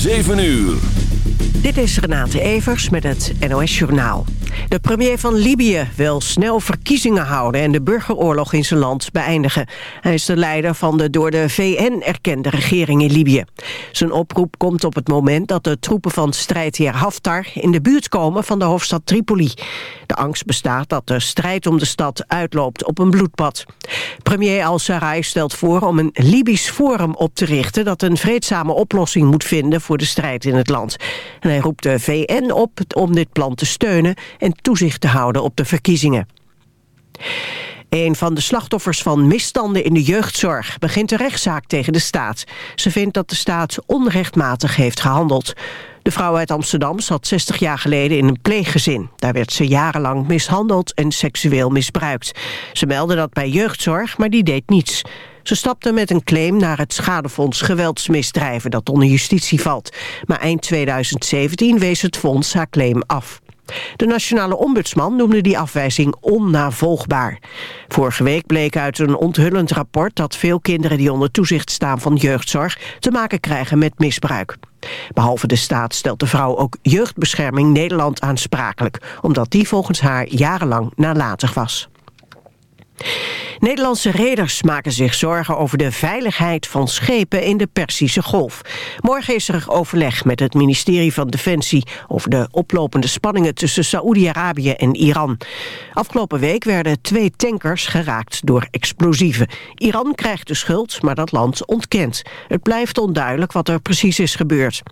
7 uur. Dit is Renate Evers met het NOS Journaal. De premier van Libië wil snel verkiezingen houden... en de burgeroorlog in zijn land beëindigen. Hij is de leider van de door de VN erkende regering in Libië. Zijn oproep komt op het moment dat de troepen van strijdheer Haftar... in de buurt komen van de hoofdstad Tripoli. De angst bestaat dat de strijd om de stad uitloopt op een bloedbad. Premier al-Sarraj stelt voor om een Libisch forum op te richten... dat een vreedzame oplossing moet vinden voor de strijd in het land. En hij roept de VN op om dit plan te steunen en toezicht te houden op de verkiezingen. Een van de slachtoffers van misstanden in de jeugdzorg begint een rechtszaak tegen de staat. Ze vindt dat de staat onrechtmatig heeft gehandeld. De vrouw uit Amsterdam zat 60 jaar geleden in een pleeggezin. Daar werd ze jarenlang mishandeld en seksueel misbruikt. Ze meldde dat bij jeugdzorg, maar die deed niets. Ze stapte met een claim naar het schadefonds geweldsmisdrijven dat onder justitie valt. Maar eind 2017 wees het fonds haar claim af. De nationale ombudsman noemde die afwijzing onnavolgbaar. Vorige week bleek uit een onthullend rapport dat veel kinderen die onder toezicht staan van jeugdzorg te maken krijgen met misbruik. Behalve de staat stelt de vrouw ook Jeugdbescherming Nederland aansprakelijk, omdat die volgens haar jarenlang nalatig was. Nederlandse reders maken zich zorgen over de veiligheid van schepen in de Persische Golf. Morgen is er overleg met het ministerie van Defensie over de oplopende spanningen tussen Saoedi-Arabië en Iran. Afgelopen week werden twee tankers geraakt door explosieven. Iran krijgt de schuld, maar dat land ontkent. Het blijft onduidelijk wat er precies is gebeurd.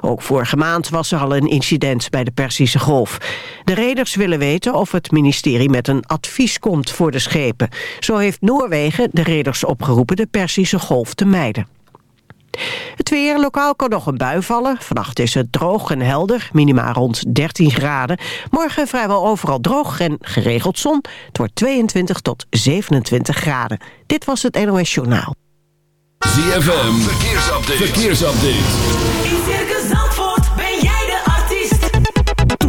Ook vorige maand was er al een incident bij de Persische Golf. De reders willen weten of het ministerie met een advies komt voor de schepen. Zo heeft Noorwegen de reders opgeroepen de Persische Golf te mijden. Het weer, lokaal kan nog een bui vallen. Vannacht is het droog en helder, minima rond 13 graden. Morgen vrijwel overal droog en geregeld zon. Het wordt 22 tot 27 graden. Dit was het NOS Journaal. ZFM, verkeersupdate. verkeersupdate.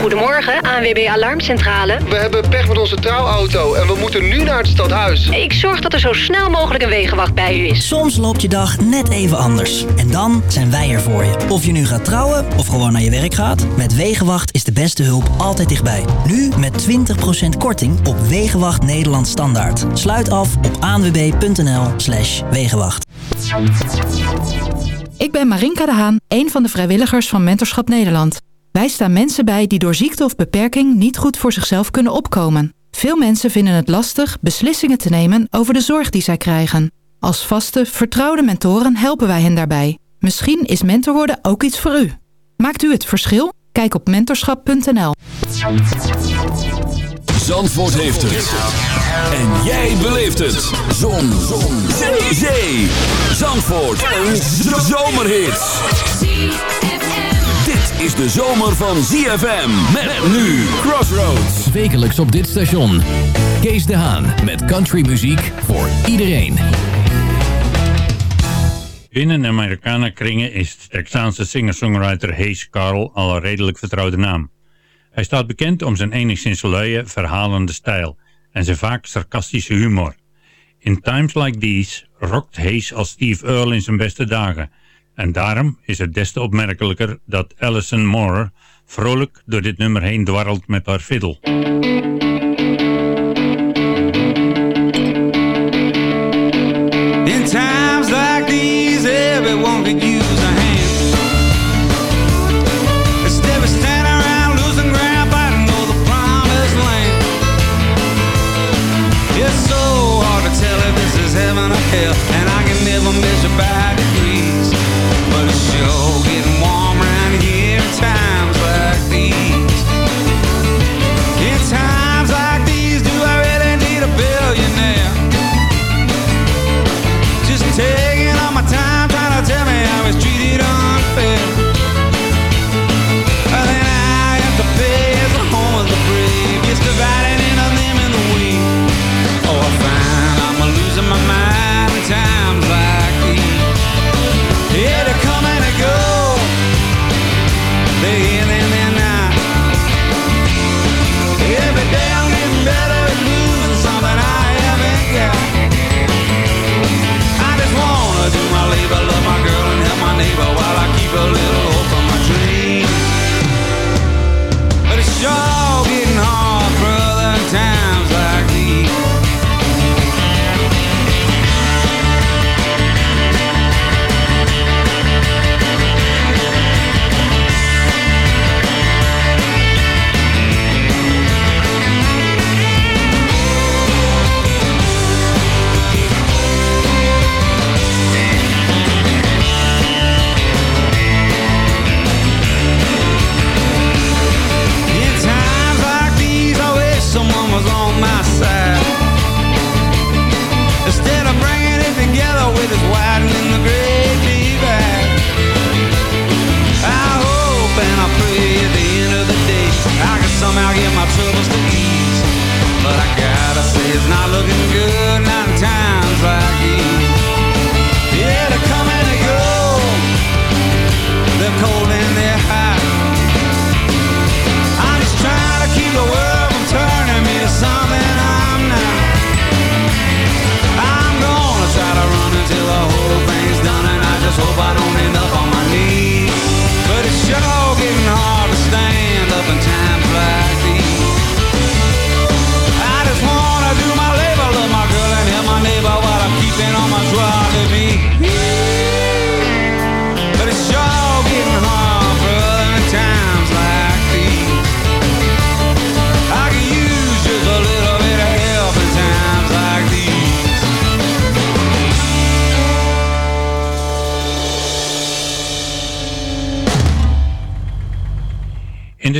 Goedemorgen, ANWB Alarmcentrale. We hebben pech met onze trouwauto en we moeten nu naar het stadhuis. Ik zorg dat er zo snel mogelijk een wegenwacht bij u is. Soms loopt je dag net even anders. En dan zijn wij er voor je. Of je nu gaat trouwen of gewoon naar je werk gaat. Met Wegenwacht is de beste hulp altijd dichtbij. Nu met 20% korting op Wegenwacht Nederland Standaard. Sluit af op anwb.nl slash Wegenwacht. Ik ben Marinka de Haan, een van de vrijwilligers van Mentorschap Nederland. Wij staan mensen bij die door ziekte of beperking niet goed voor zichzelf kunnen opkomen. Veel mensen vinden het lastig beslissingen te nemen over de zorg die zij krijgen. Als vaste, vertrouwde mentoren helpen wij hen daarbij. Misschien is mentor worden ook iets voor u. Maakt u het verschil? Kijk op mentorschap.nl. Zandvoort heeft het. En jij beleeft het. Zon. Zon. Zee. Zandvoort. Een zomerhit. Dit is de zomer van ZFM. Met, nu Crossroads. Wekelijks op dit station. Kees de Haan met countrymuziek voor iedereen. Binnen Amerikanen kringen is de Texaanse singer-songwriter Hayes Carl al een redelijk vertrouwde naam. Hij staat bekend om zijn enigszins luie, verhalende stijl en zijn vaak sarcastische humor. In times like these rokt Hayes als Steve Earle in zijn beste dagen en daarom is het des te opmerkelijker dat Alison Moore vrolijk door dit nummer heen dwarrelt met haar fiddle. In times like these, everyone could use a hand. Instead of standing around losing ground, fighting for the promised land. It's so hard to tell if this is heaven or hell, and I can never miss your back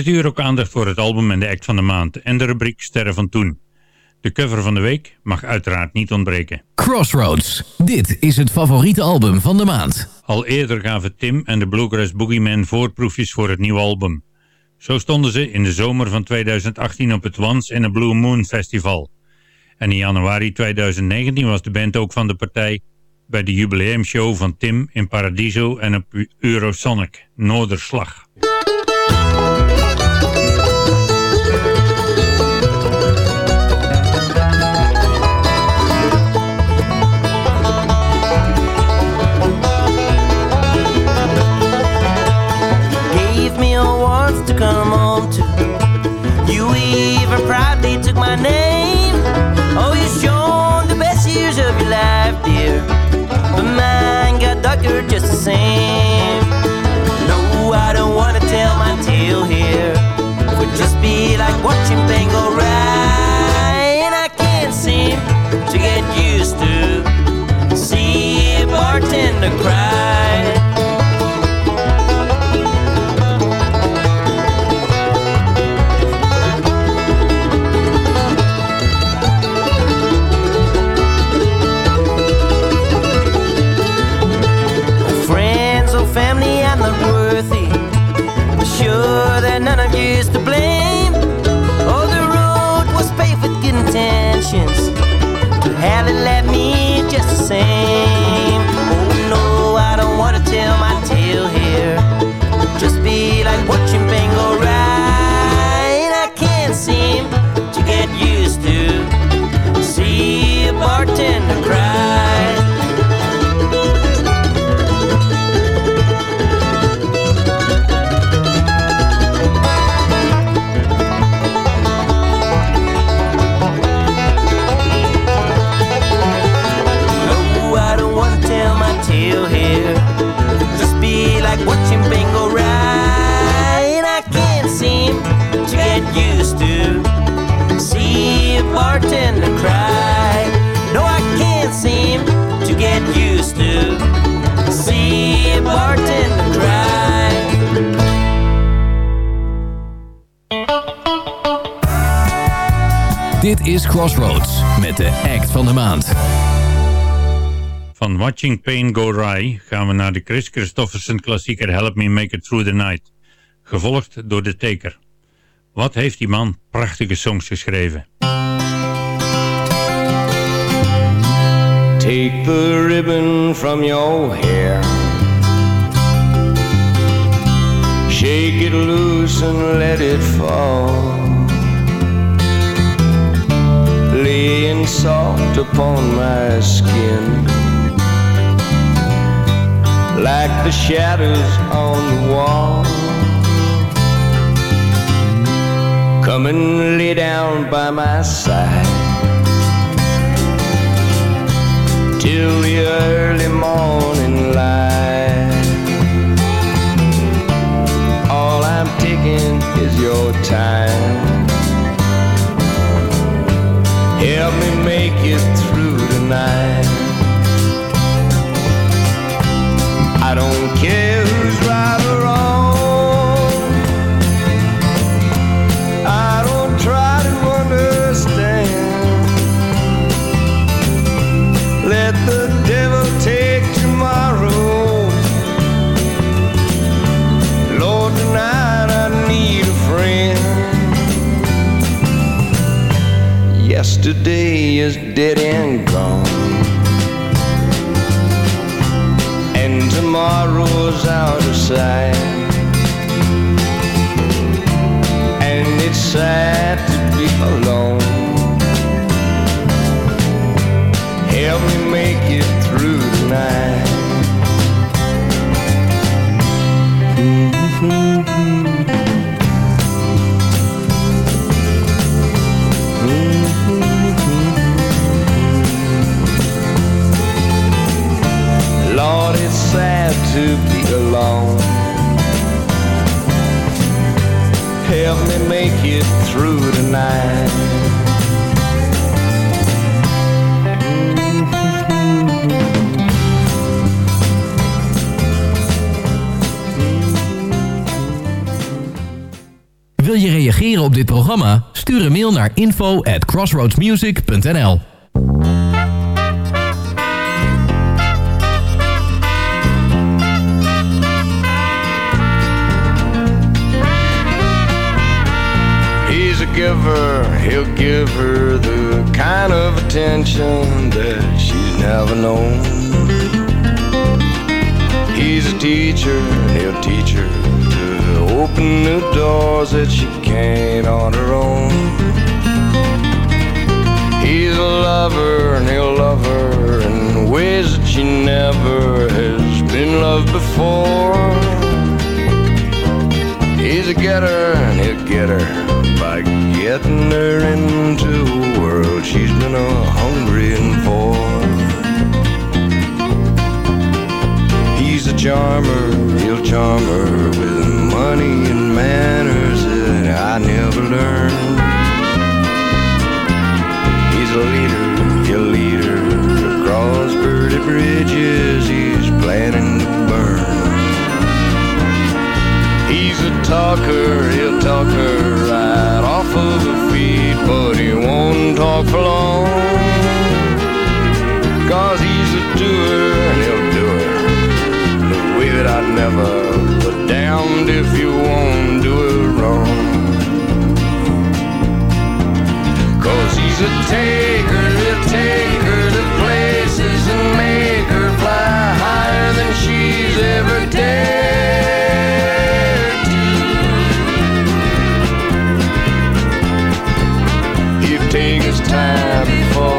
uur ook aandacht voor het album en de act van de maand en de rubriek Sterren van Toen. De cover van de week mag uiteraard niet ontbreken. Crossroads, dit is het favoriete album van de maand. Al eerder gaven Tim en de Bluegrass Boogeyman voorproefjes voor het nieuwe album. Zo stonden ze in de zomer van 2018 op het Once in a Blue Moon Festival. En in januari 2019 was de band ook van de partij bij de jubileumshow van Tim in Paradiso en op Eurosonic, Noorderslag. something go right, and I can't seem to get used to see a bartender cry. Is Crossroads met de act van de maand. Van Watching Pain Go Rye gaan we naar de Chris Christofferson klassieker Help Me Make It Through the Night. Gevolgd door de Taker. Wat heeft die man prachtige songs geschreven. Take the ribbon from your hair. Shake it loose and let it fall. Soft upon my skin. Like the shadows on the wall. Come and lay down by my side. till the early morning light. All I'm taking is your time. Make it through tonight. I don't care Yesterday is dead and gone. And tomorrow's out of sight. And it's sad to be alone. help me make it through the night. Lord, to. Help me make it through the night. Wil je reageren op dit programma? Stuur een mail naar info at crossroadsmusic.nl Giver, he'll give her the kind of attention that she's never known. He's a teacher, and he'll teach her to open new doors that she can't on her own. He's a lover, and he'll love her in ways that she never has been loved before. He's a getter, and he'll get her by getting her into a world she's been a hungering for. He's a charmer, he'll charm her with money and manners that I never learned. He's a leader, he'll lead her across pretty bridges he's planning to burn. He's a talker, he'll talk her right off of her feet, but he won't talk for long. Cause he's a doer, and he'll do her the way that I'd never, but damned if you won't do it wrong. Cause he's a taker, he'll take take his time before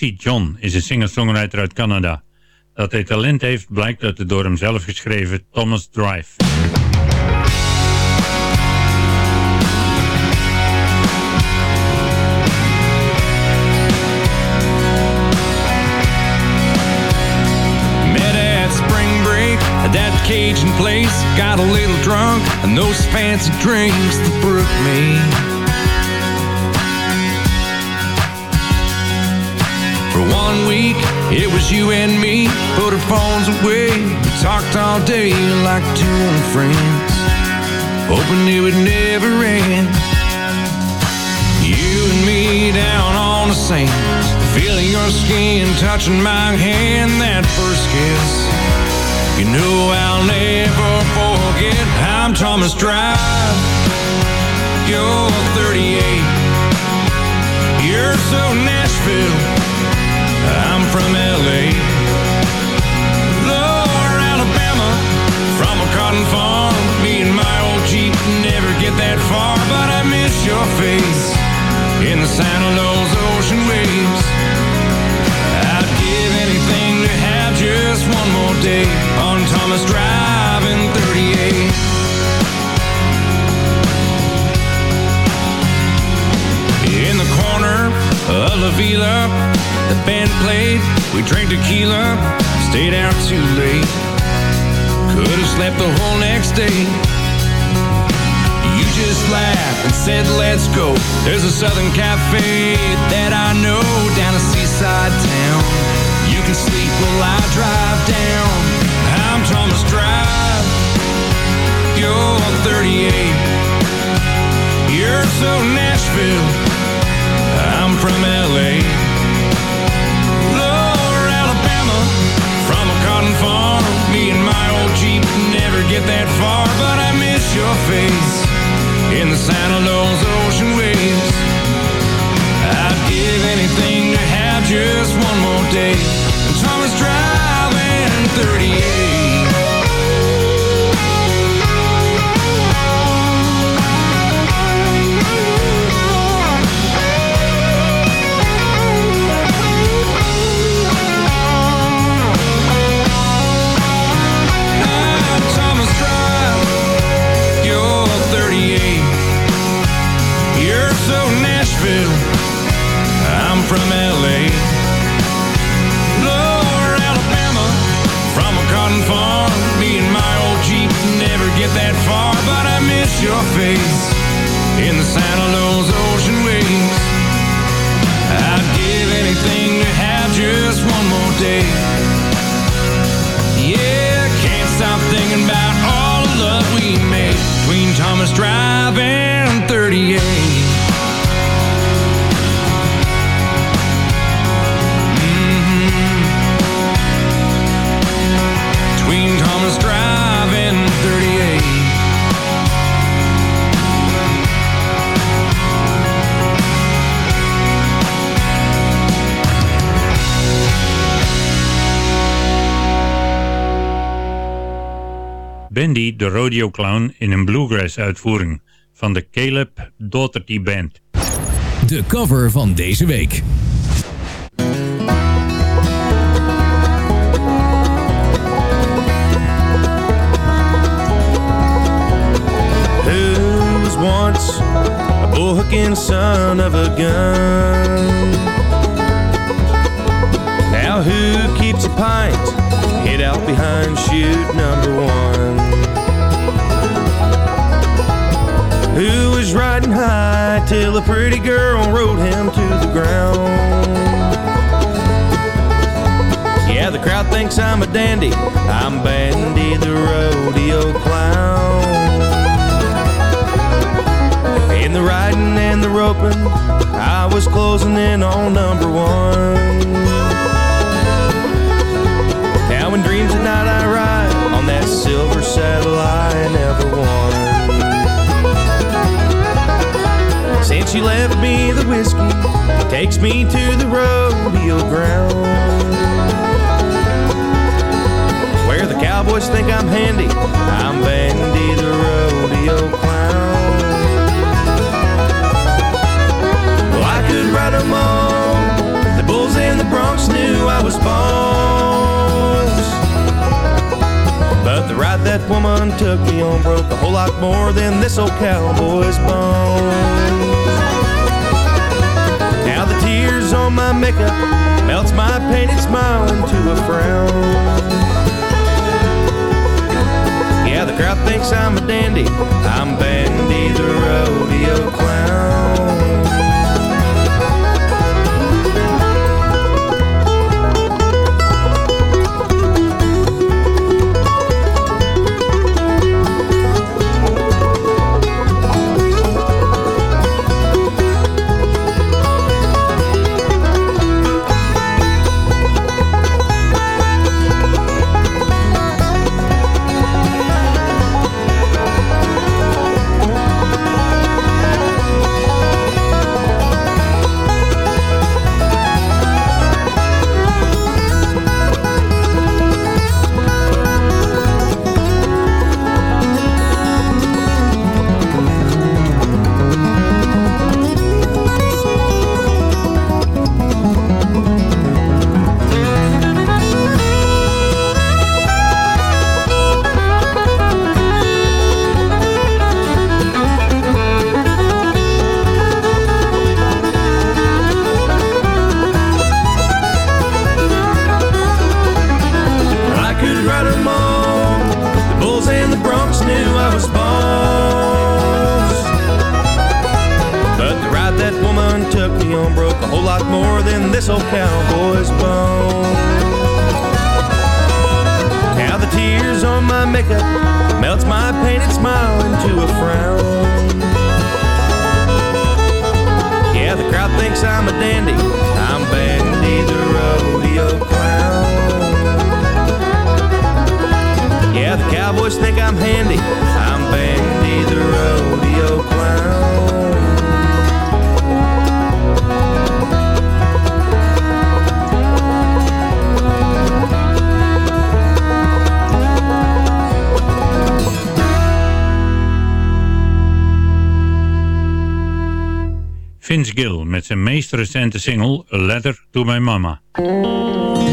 Darcy John is een singer-songwriter uit Canada. Dat hij talent heeft blijkt uit de door hem zelf geschreven Thomas Drive. Cajun place. Got a little drunk and those fancy drinks that broke me. For one week, it was you and me. Put our phones away. We talked all day like two old friends. Hoping it would never end. You and me down on the sand. Feeling your skin touching my hand. That first kiss. You know I'll never forget. I'm Thomas Drive. You're 38. You're so Nashville. I'm from LA. Lower Alabama, from a cotton farm. Me and my old Jeep never get that far, but I miss your face in the sound of those ocean waves. I'd give anything to have just one more day on Thomas Drive in 38. La Villa, the band played. We drank tequila, stayed out too late. Could have slept the whole next day. You just laughed and said, let's go. There's a southern cafe that I know down a seaside town. You can sleep while I drive down. I'm Thomas Drive. You're 38. You're so Nashville. From LA. Lower Alabama, from a cotton farm. Me and my old Jeep never get that far, but I miss your face in the sound of those ocean waves. I'd give anything to have just one more day. And Thomas driving 38. De rodeo clown in een bluegrass uitvoering van de Caleb Dougherty Band. De cover van deze week. Once a bullhooking son of a gun? Now who keeps a pint hid out behind chute number one? Till a pretty girl rode him to the ground? Yeah, the crowd thinks I'm a dandy. I'm Bandy the rodeo clown. In the riding and the roping, I was closing in on number one. Now in dreams at night I ride on that silver saddle I never won. You left me the whiskey, takes me to the rodeo ground. Where the cowboys think I'm handy, I'm Bandy the rodeo clown. Well, I could ride 'em all, the bulls in the Bronx knew I was bones. But the ride that woman took me on broke a whole lot more than this old cowboy's bones. On my makeup melts my painted smile into a frown. Yeah, the crowd thinks I'm a dandy. I'm Bandy the rodeo clown. Meest recente single A Letter to My Mama. Oh,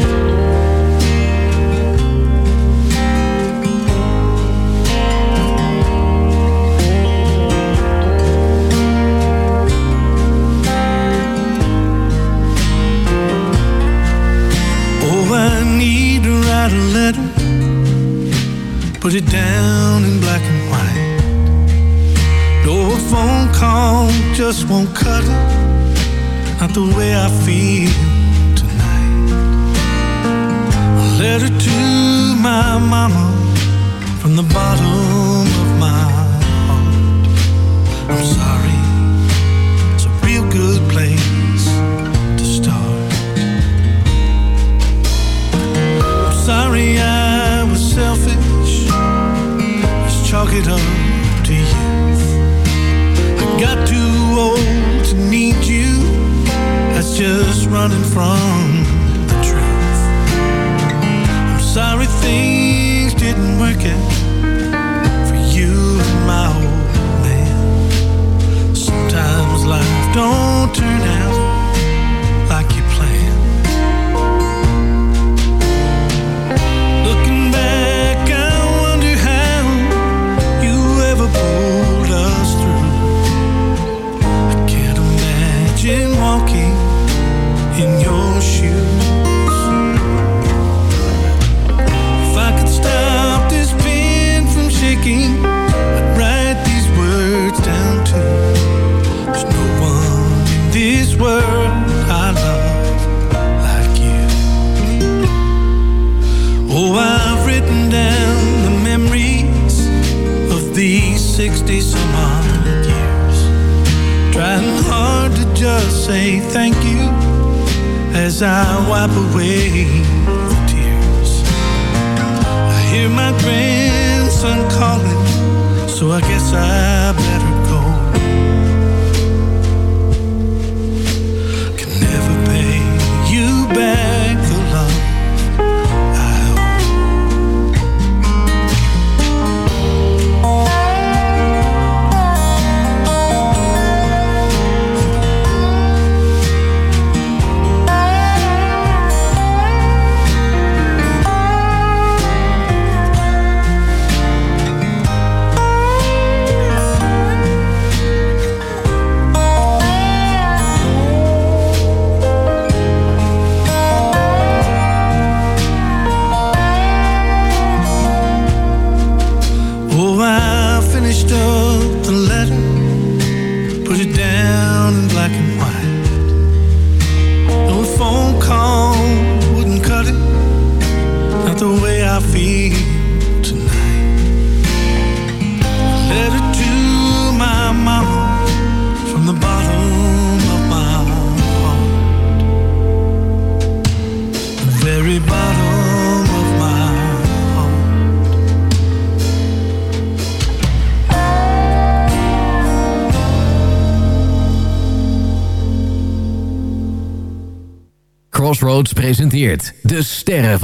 put it down in black and white. No, phone call just won't cut it, not the way I feel tonight. A letter to my mama from the bottom of my heart. I'm sorry, it's a real good place to start. I'm sorry I was selfish. Let's chalk it up to youth. I got too old to need you. Just running from the truth. I'm sorry things didn't work out for you and my old man. Sometimes life don't turn out say thank you as I wipe away the tears. I hear my grandson calling, so I guess I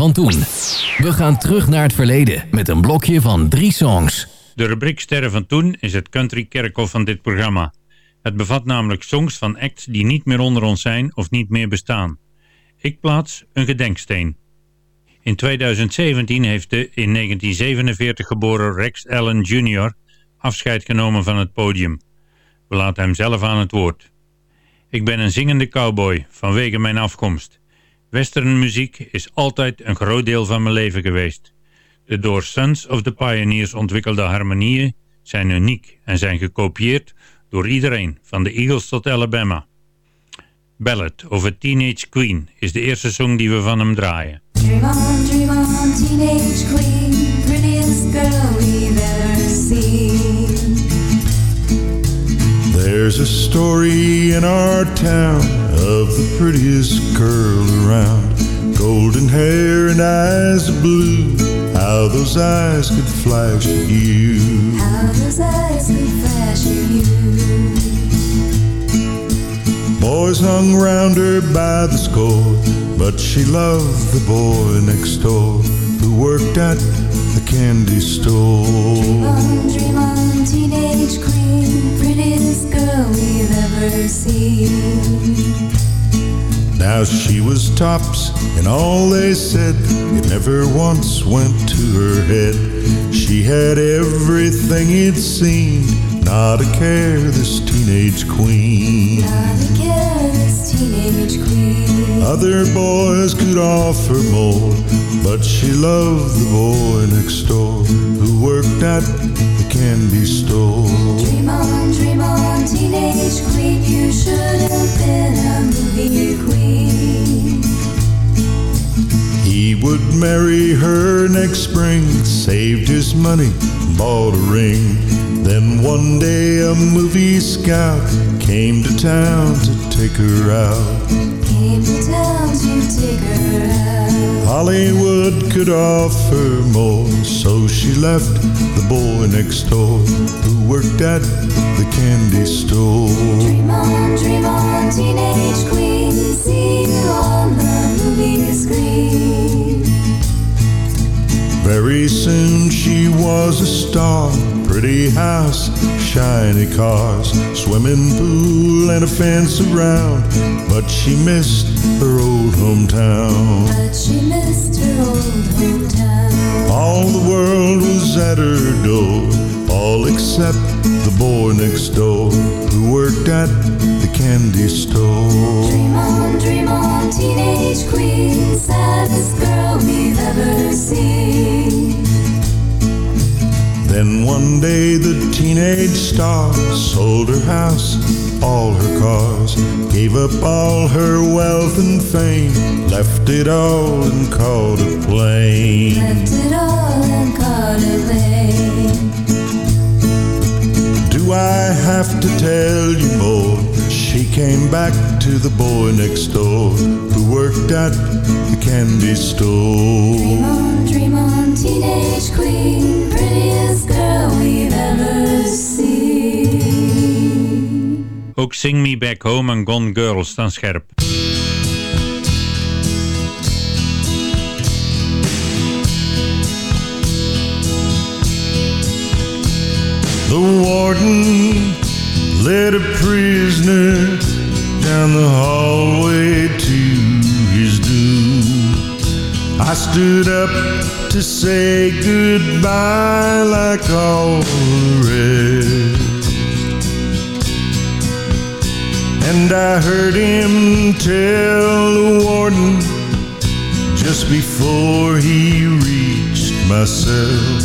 van Toen. We gaan terug naar het verleden met een blokje van drie songs. De rubriek Sterren van Toen is het country kerkhof van dit programma. Het bevat namelijk songs van acts die niet meer onder ons zijn of niet meer bestaan. Ik plaats een gedenksteen. In 2017 heeft de in 1947 geboren Rex Allen Jr. afscheid genomen van het podium. We laten hem zelf aan het woord. Ik ben een zingende cowboy vanwege mijn afkomst. Westernmuziek is altijd een groot deel van mijn leven geweest. De door Sons of the Pioneers ontwikkelde harmonieën zijn uniek en zijn gekopieerd door iedereen, van de Eagles tot Alabama. Ballad of a Teenage Queen is de eerste song die we van hem draaien. Dream on, dream on, teenage queen, prettiest girl we've ever seen. There's a story in our town of the prettiest girl around. Golden hair and eyes of blue. How those eyes could flash at you. How those eyes could flash at you. Boys hung round her by the score, but she loved the boy next door who worked at the candy store. Dream on, dream on, teenage queen, prettiest girl we've ever seen. Now she was tops, and all they said, it never once went to her head. She had everything it seemed, not a care, this teenage queen. Not a care, this teenage queen. Other boys could offer more, but she loved the boy next door who worked at the candy store. Dream on, dream on, teenage queen, you should have been a movie queen. He would marry her next spring, saved his money, bought a ring. Then one day a movie scout came to town to take her out. Came to town to take her out. Hollywood could offer more, so she left the boy next door who worked at the candy store. Dream on, dream on, teenage queen, see you on the movie screen. Very soon she was a star. Pretty house, shiny cars, swimming pool and a fence around. But she missed her old hometown. But she missed her old hometown. All the world was at her door, all except the boy next door who worked at the candy store. Dream on, dream on, teenage queen, saddest girl we've ever seen. Then one day the teenage star sold her house, all her cars, gave up all her wealth and fame, left it all and called a plane. Left it all and caught a plane. Do I have to tell you more? She came back to the boy next door who worked at the candy store. Dream on, dream on, teenage queen, Ook Sing Me Back Home en Gone Girl staan scherp. The warden led a prisoner down the hallway to his doom. I stood up to say goodbye like all the rest. And I heard him tell the warden just before he reached my cell.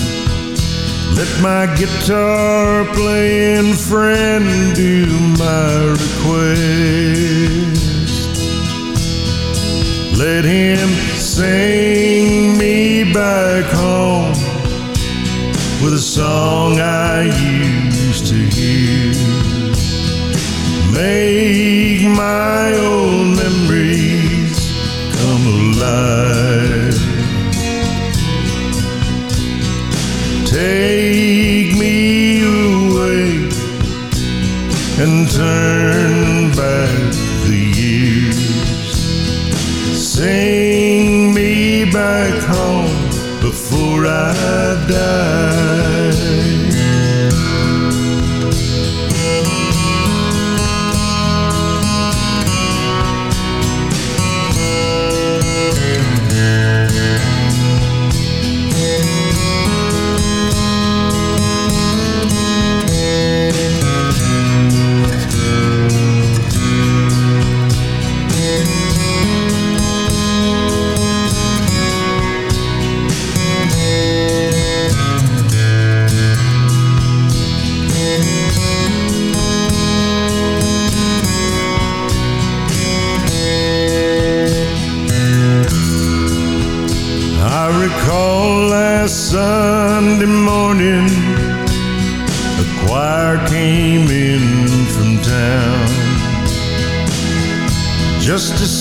Let my guitar playing friend do my request. Let him sing me back home with a song I used to hear. Make my old memories come alive. Take me away and turn back the years. Sing me back ride down.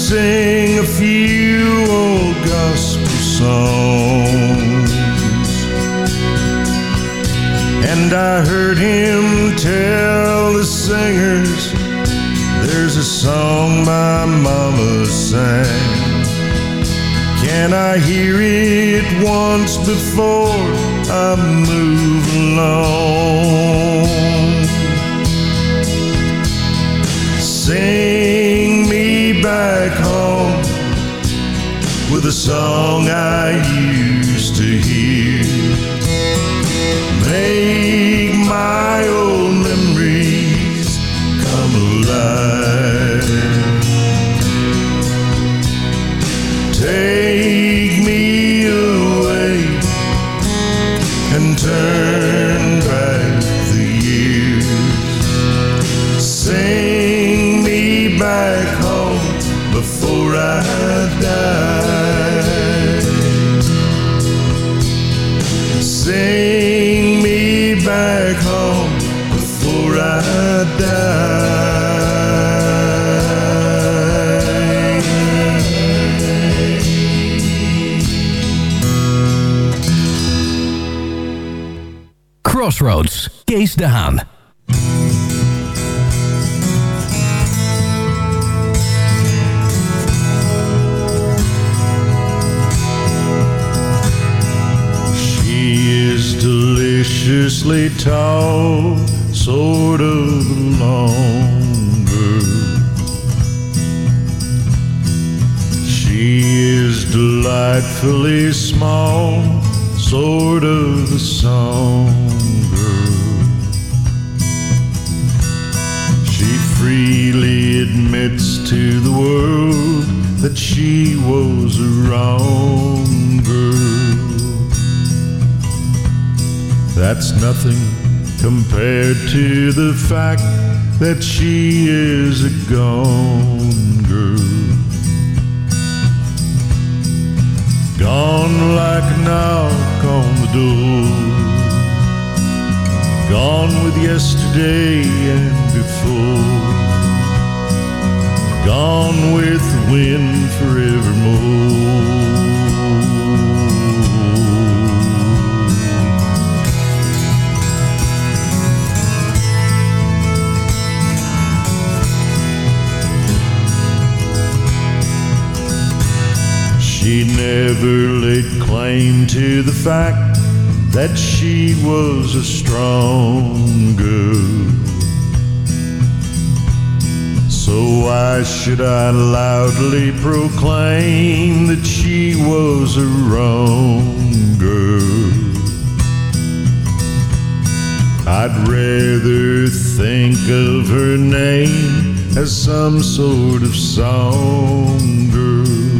Sing a few old gospel songs. And I heard him tell the singers, there's a song my mama sang. Can I hear it once before I move along? A song I used to hear. Make my old memories come alive. Take me away and turn back the years. Sing me back home before I die. Sing me back home before I die. Crossroads, Kees de Haan. Deliciously tall, sort of longer. She is delightfully small, sort of a songer. She freely admits to the world that she was a wrong girl. That's nothing compared to the fact that she is a gone girl. Gone like a knock on the door. Gone with yesterday and before. Gone with the wind forevermore. She never laid claim to the fact that she was a strong girl. So why should I loudly proclaim that she was a wrong girl? I'd rather think of her name as some sort of song girl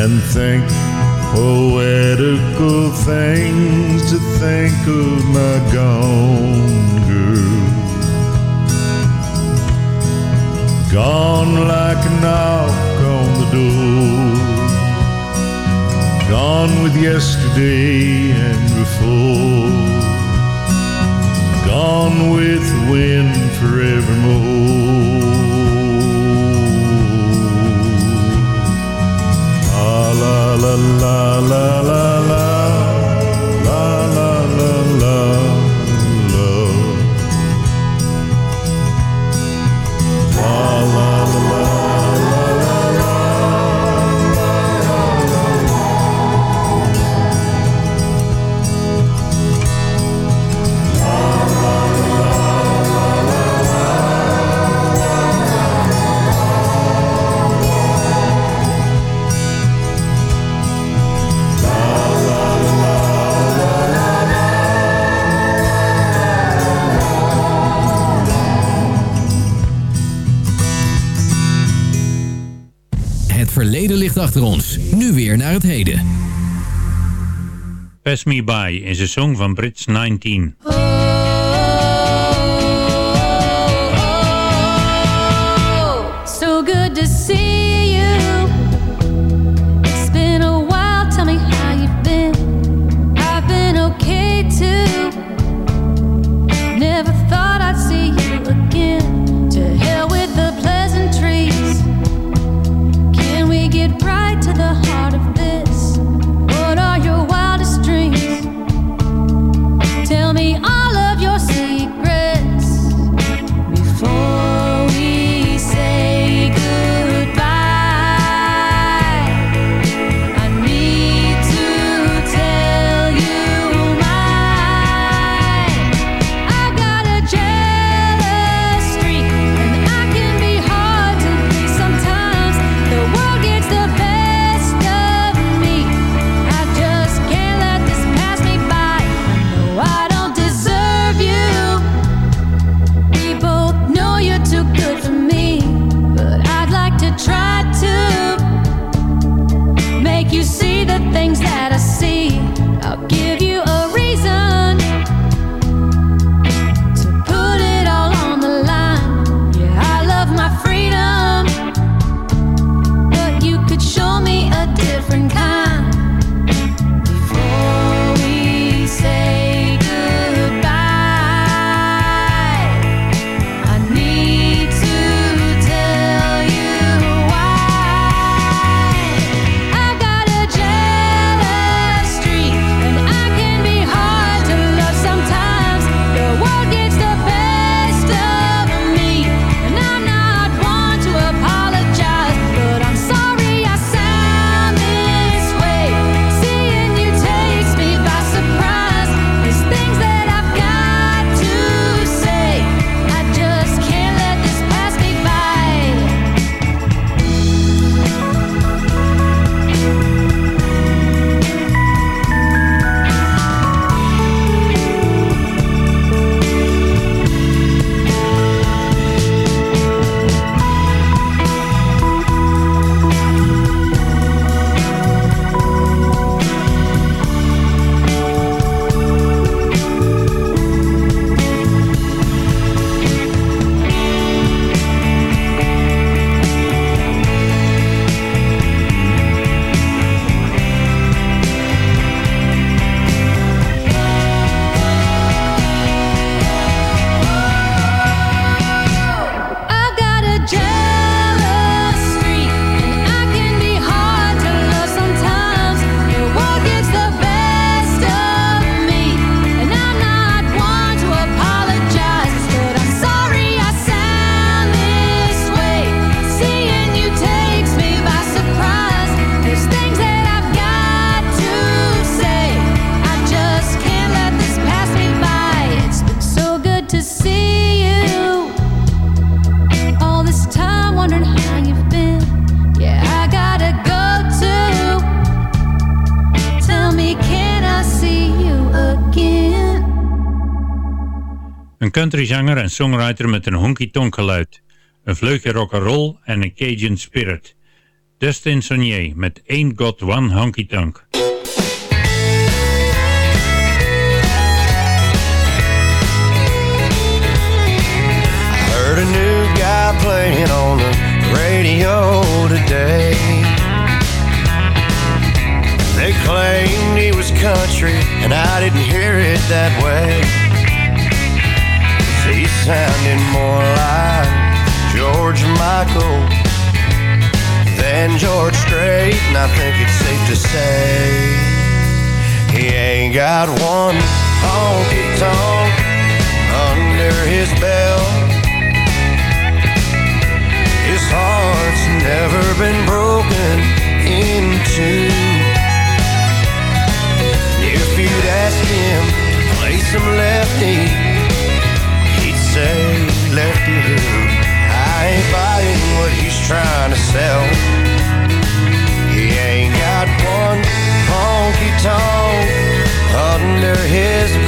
and think poetical things to think of my gone girl. Gone like a knock on the door. Gone with yesterday and before. Gone with wind forevermore. La la la la het. Pass Me By is een song van Brits 19. countryzanger en songwriter met een honky-tonk geluid, een vleugje rock een roll en een Cajun spirit. Dustin Sonier met Ain't God One Honky Tonk. heard a new guy playing on the radio today. They claimed he was country, and I didn't hear it that way. sounding more like George Michael than George Strait, and I think it's safe to say he ain't got one honky tonk under his belt. His heart's never been broken into. If you'd ask him to play some lefty say left you. I ain't buying what he's trying to sell. He ain't got one honky tonk under his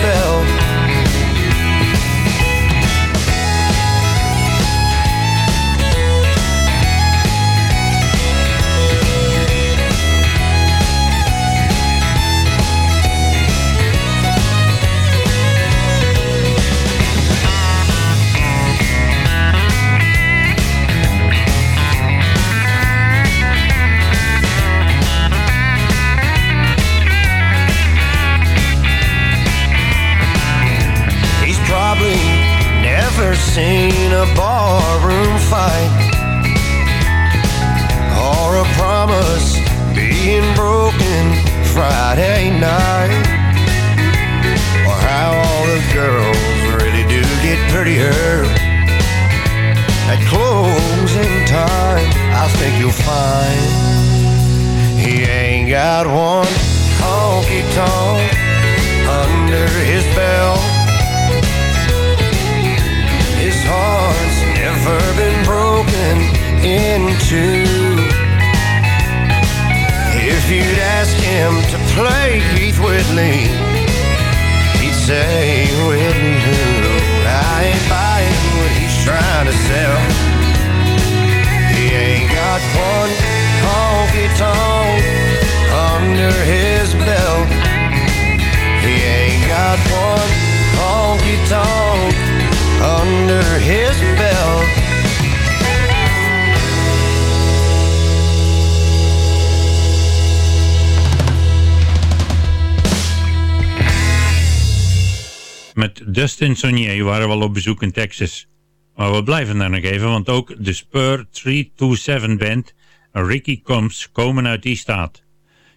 bezoek in Texas. Maar we blijven daar nog even, want ook de Spur 327 Band en Ricky Combs komen uit die staat.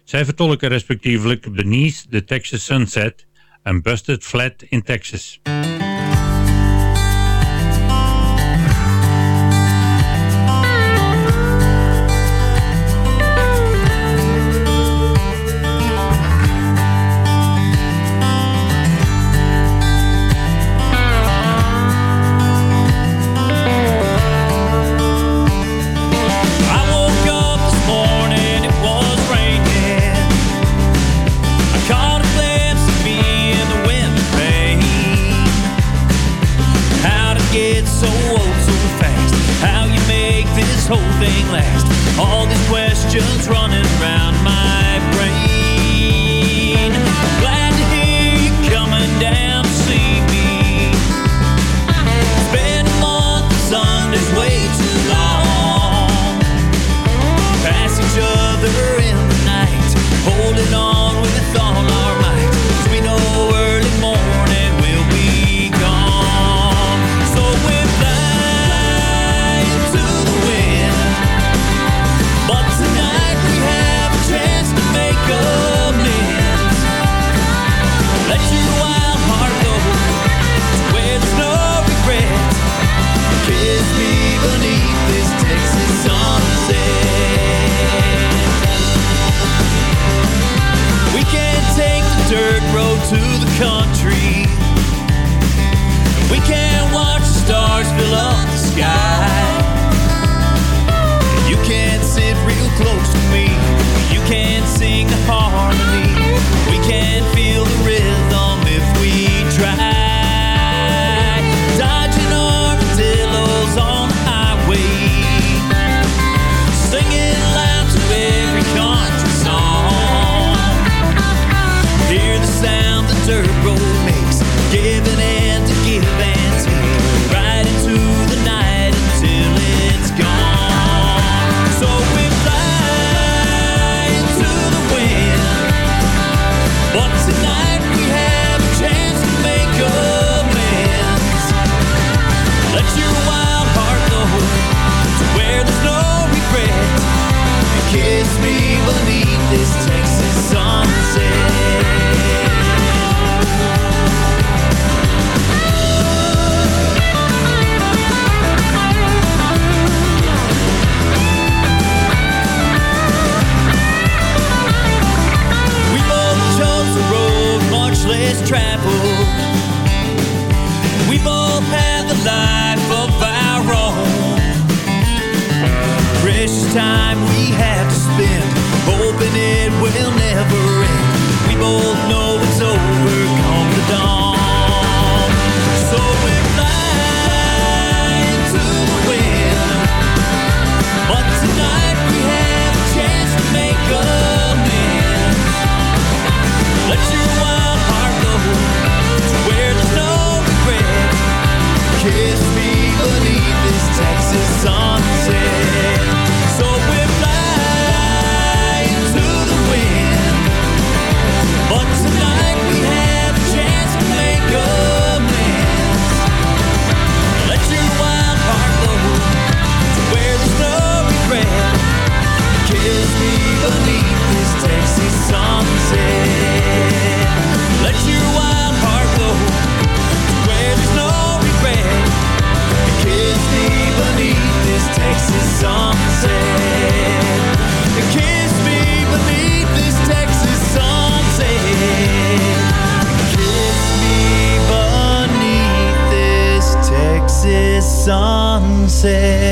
Zij vertolken respectievelijk Beneath the Texas Sunset en Busted Flat in Texas. circle. ser.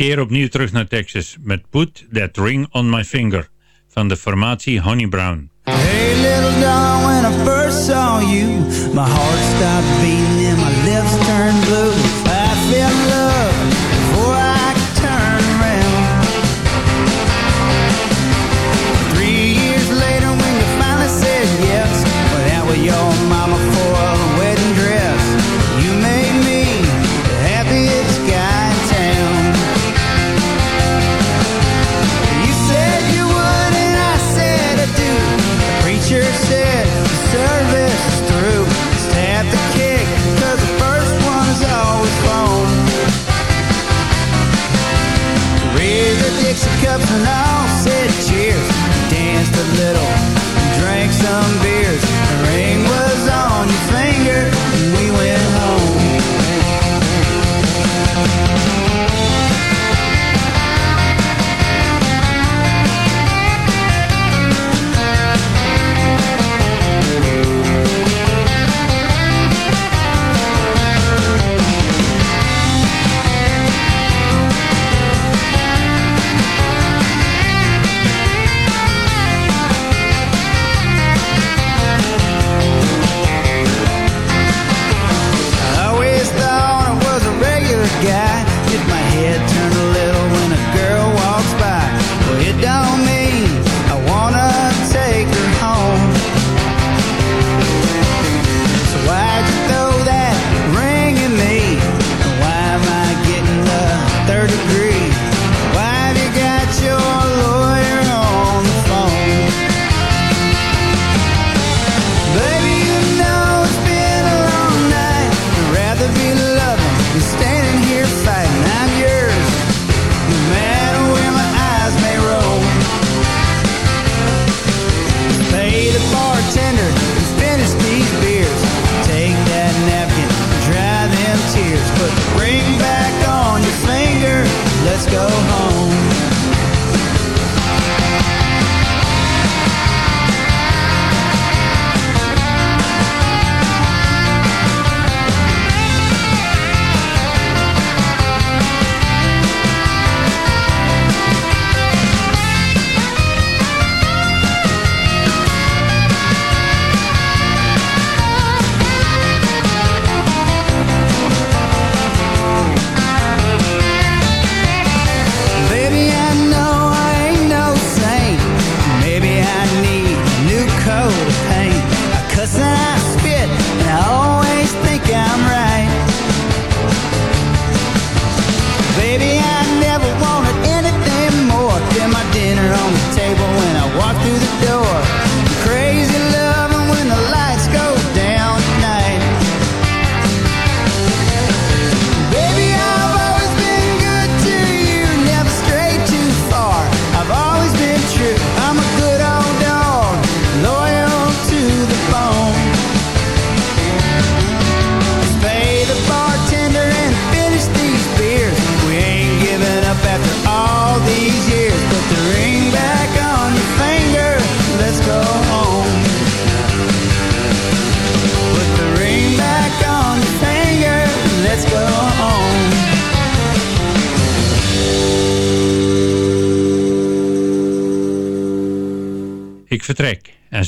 keer opnieuw terug naar Texas met Put That Ring On My Finger van de formatie Honey Brown. Hey little dog, when I first saw you, my heart stopped beating.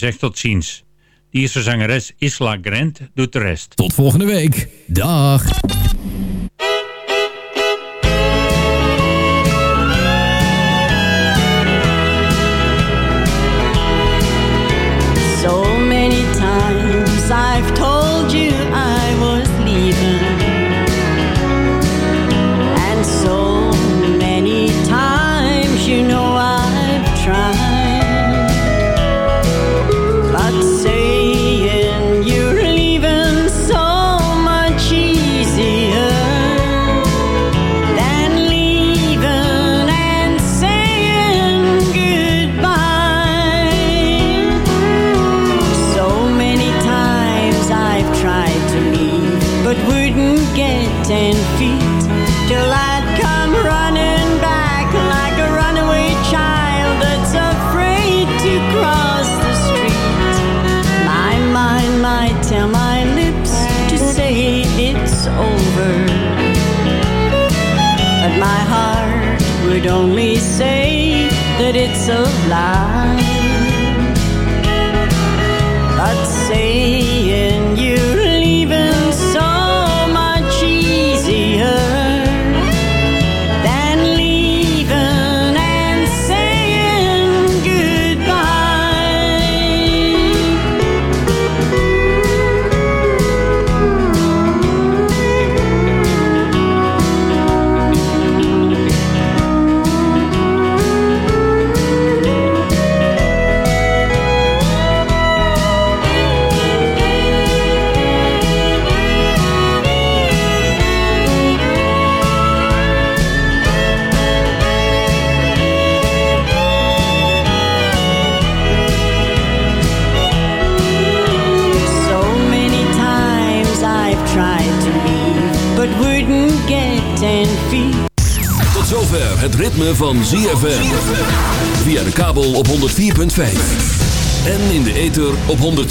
zegt tot ziens. Ierse zangeres Isla Grant doet de rest. Tot volgende week. Dag.